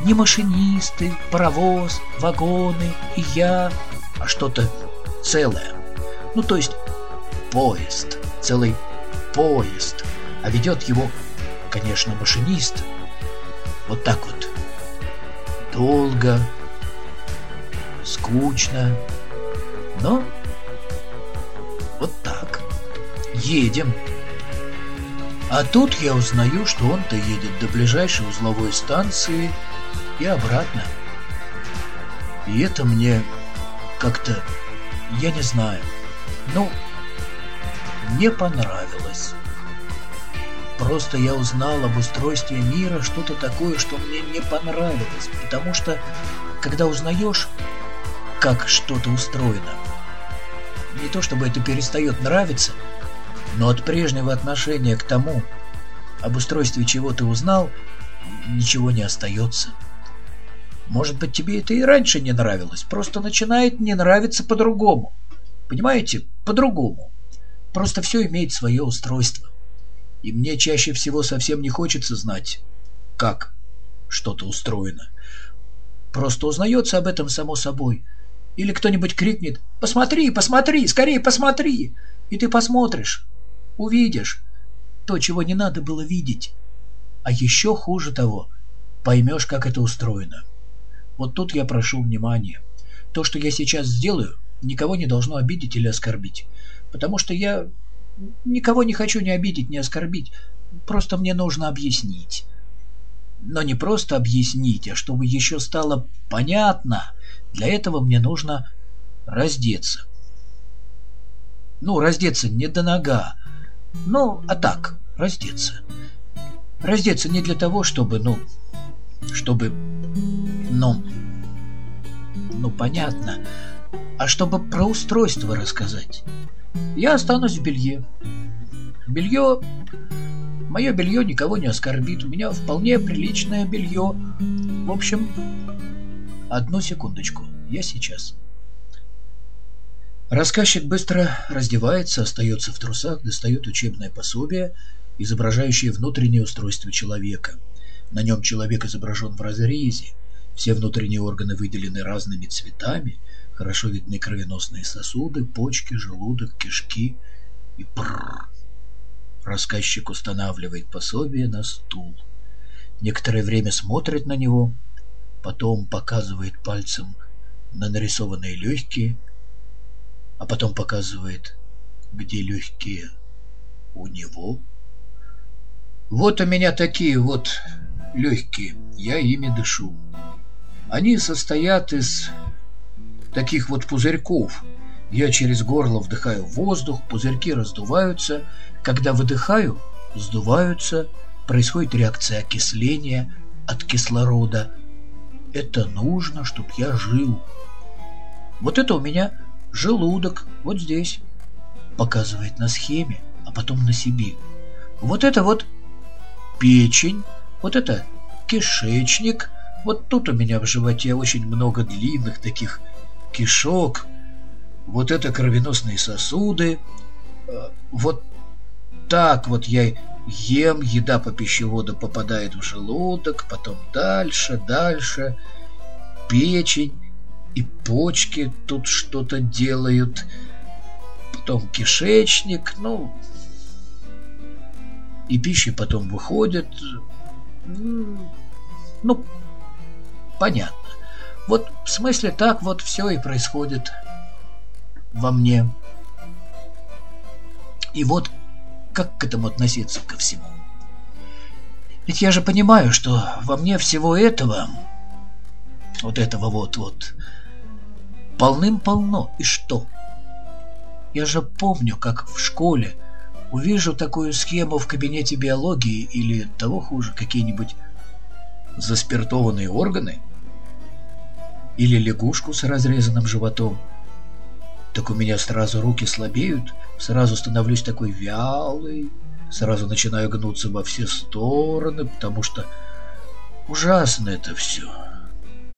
не машинисты, паровоз, вагоны и я, а что-то целое. Ну, то есть поезд, целый поезд, а ведет его, конечно, машинист. Вот так вот. Долго, скучно, но вот так. Едем. А тут я узнаю, что он-то едет до ближайшей узловой станции и обратно. И это мне как-то, я не знаю, ну, не понравилось. Просто я узнал об устройстве мира что-то такое, что мне не понравилось, потому что, когда узнаешь, как что-то устроено, не то чтобы это перестает нравиться, но от прежнего отношения к тому, об устройстве чего ты узнал, ничего не остается. Может быть, тебе это и раньше не нравилось, просто начинает не нравиться по-другому. Понимаете? По-другому. Просто все имеет свое устройство. И мне чаще всего совсем не хочется знать, как что-то устроено. Просто узнается об этом само собой. Или кто-нибудь крикнет «Посмотри, посмотри, скорее посмотри!» И ты посмотришь, увидишь то, чего не надо было видеть. А еще хуже того, поймешь, как это устроено. Вот тут я прошу внимания. То, что я сейчас сделаю, никого не должно обидеть или оскорбить. Потому что я никого не хочу ни обидеть, ни оскорбить. Просто мне нужно объяснить. Но не просто объяснить, а чтобы еще стало понятно. Для этого мне нужно раздеться. Ну, раздеться не до нога. Ну, а так, раздеться. Раздеться не для того, чтобы, ну, чтобы, ну, ну, понятно, а чтобы про устройство рассказать. Я останусь в белье. Белье... Мое белье никого не оскорбит. У меня вполне приличное белье. В общем, одну секундочку. Я сейчас. Рассказчик быстро раздевается, остается в трусах, достает учебное пособие, изображающее внутреннее устройство человека. На нем человек изображен в разрезе. Все внутренние органы выделены разными цветами, хорошо видны кровеносные сосуды, почки, желудок, кишки и прррр. Рассказчик устанавливает пособие на стул. Некоторое время смотрит на него, потом показывает пальцем на нарисованные легкие, а потом показывает, где легкие у него. Вот у меня такие вот легкие, я ими дышу. Они состоят из таких вот пузырьков. Я через горло вдыхаю воздух, пузырьки раздуваются. Когда выдыхаю, сдуваются, происходит реакция окисления от кислорода. Это нужно, чтобы я жил. Вот это у меня желудок, вот здесь. Показывает на схеме, а потом на себе. Вот это вот печень, вот это кишечник. Вот тут у меня в животе очень много длинных таких кишок. Вот это кровеносные сосуды. Э, вот так вот я ем, еда по пищеводу попадает в желудок, потом дальше, дальше. Печень и почки тут что-то делают. Потом кишечник, ну... И пища потом выходит. Ну, понятно. Вот в смысле так вот все и происходит во мне. И вот как к этому относиться ко всему? Ведь я же понимаю, что во мне всего этого, вот этого вот-вот, полным-полно. И что? Я же помню, как в школе увижу такую схему в кабинете биологии или того хуже, какие-нибудь заспиртованные органы или лягушку с разрезанным животом, так у меня сразу руки слабеют, сразу становлюсь такой вялый, сразу начинаю гнуться во все стороны, потому что ужасно это все.